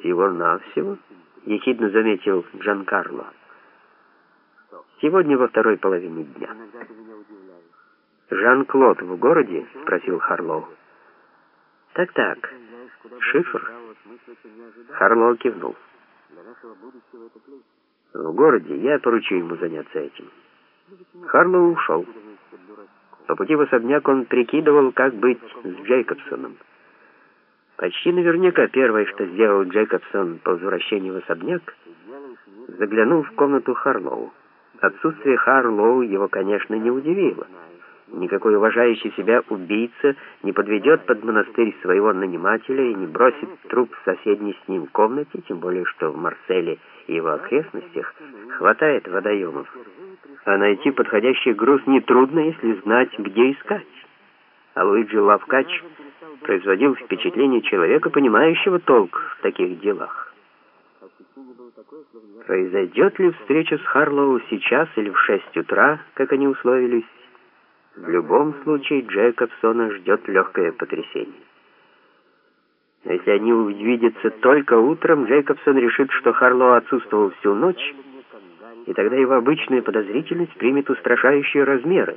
«Всего-навсего?» — ехидно заметил Джанкарло. «Сегодня во второй половине дня». «Жан-Клод в городе?» — спросил Харлоу. «Так-так. Шифр?» Харлоу кивнул. «В городе я поручу ему заняться этим». Харлоу ушел. По пути в особняк он прикидывал, как быть с Джейкобсоном. Почти наверняка первое, что сделал Джейкобсон по возвращении в особняк, заглянул в комнату Харлоу. Отсутствие Харлоу его, конечно, не удивило. Никакой уважающий себя убийца не подведет под монастырь своего нанимателя и не бросит труп в соседней с ним комнате, тем более что в Марселе и его окрестностях хватает водоемов. А найти подходящий груз нетрудно, если знать, где искать. А Луиджи Лавкач производил впечатление человека, понимающего толк в таких делах. Произойдет ли встреча с Харлоу сейчас или в шесть утра, как они условились, в любом случае Джейкобсона ждет легкое потрясение. Но если они увидятся только утром, Джейкобсон решит, что Харлоу отсутствовал всю ночь, и тогда его обычная подозрительность примет устрашающие размеры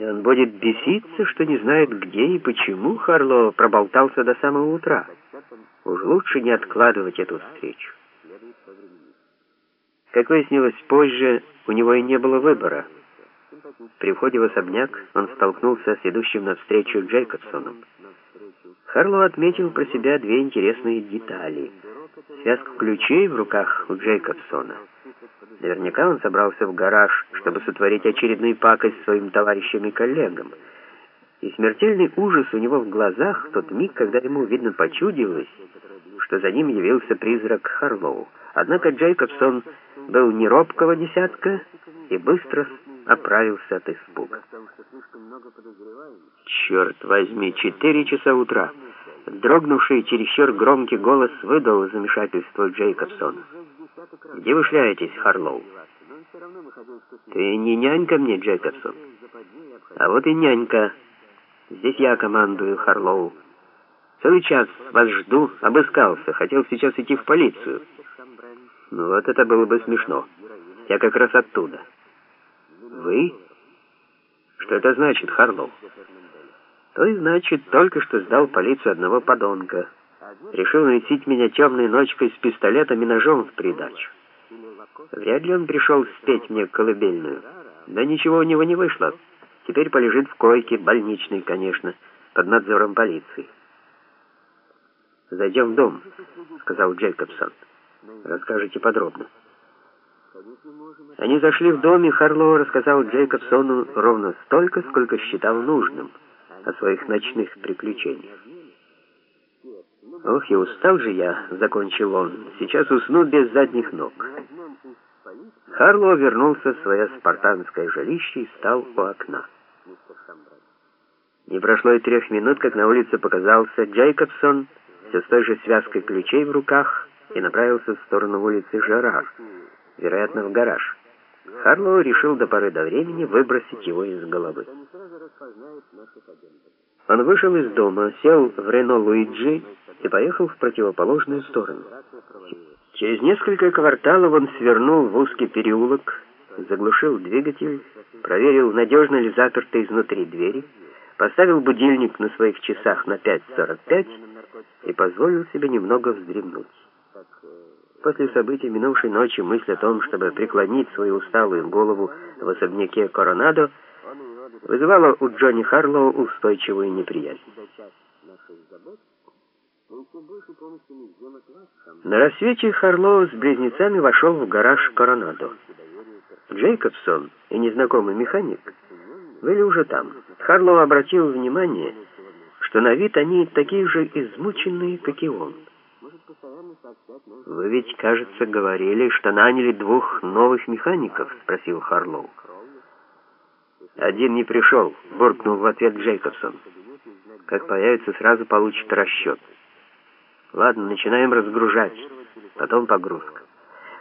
и он будет беситься, что не знает, где и почему Харло проболтался до самого утра. Уж лучше не откладывать эту встречу. Как выяснилось позже, у него и не было выбора. При входе в особняк он столкнулся с идущим навстречу Джейкобсоном. Харло отметил про себя две интересные детали. Связку ключей в руках у Джейкобсона — Наверняка он собрался в гараж, чтобы сотворить очередную пакость своим товарищам и коллегам. И смертельный ужас у него в глазах в тот миг, когда ему, видно, почудилось, что за ним явился призрак Харлоу. Однако Джейкобсон был не робкого десятка и быстро оправился от испуга. «Черт возьми, четыре часа утра!» Дрогнувший чересчур громкий голос выдал замешательство Джейкобсона. «Где вы шляетесь, Харлоу?» «Ты не нянька мне, Джекобсон?» «А вот и нянька. Здесь я командую, Харлоу. Целый час вас жду, обыскался, хотел сейчас идти в полицию». «Ну вот это было бы смешно. Я как раз оттуда». «Вы?» «Что это значит, Харлоу?» «То и значит, только что сдал полицию одного подонка». Решил навестить меня темной ночкой с пистолетом и ножом в придачу. Вряд ли он пришел спеть мне колыбельную. Да ничего у него не вышло. Теперь полежит в койке, больничной, конечно, под надзором полиции. «Зайдем в дом», — сказал Джейкобсон. «Расскажите подробно». Они зашли в дом, и Харлоу рассказал Джейкобсону ровно столько, сколько считал нужным о своих ночных приключениях. «Ох, и устал же я», — закончил он. «Сейчас усну без задних ног». Харлоу вернулся в свое спартанское жилище и стал у окна. Не прошло и трех минут, как на улице показался Джейкобсон, все с той же связкой ключей в руках, и направился в сторону улицы Жерар, вероятно, в гараж. Харлоу решил до поры до времени выбросить его из головы. Он вышел из дома, сел в Рено Луиджи и поехал в противоположную сторону. Через несколько кварталов он свернул в узкий переулок, заглушил двигатель, проверил, надежно ли заперты изнутри двери, поставил будильник на своих часах на 5.45 и позволил себе немного вздремнуть. После событий минувшей ночи мысль о том, чтобы преклонить свою усталую голову в особняке Коронадо, вызывала у Джонни Харлоу устойчивую неприязнь. На рассвете Харлоу с близнецами вошел в гараж Коронадо. Джейкобсон и незнакомый механик были уже там. Харлоу обратил внимание, что на вид они такие же измученные, как и он. «Вы ведь, кажется, говорили, что наняли двух новых механиков?» — спросил Харлоу. «Один не пришел», — буркнул в ответ Джейкобсон. «Как появится, сразу получит расчет». «Ладно, начинаем разгружать, потом погрузка».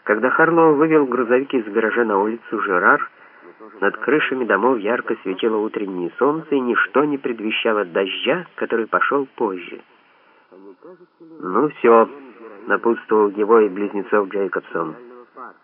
Когда Харлоу вывел грузовик из гаража на улицу Жерар, над крышами домов ярко светило утреннее солнце, и ничто не предвещало дождя, который пошел позже. «Ну все», напутствовал его и близнецов Джейкобсон.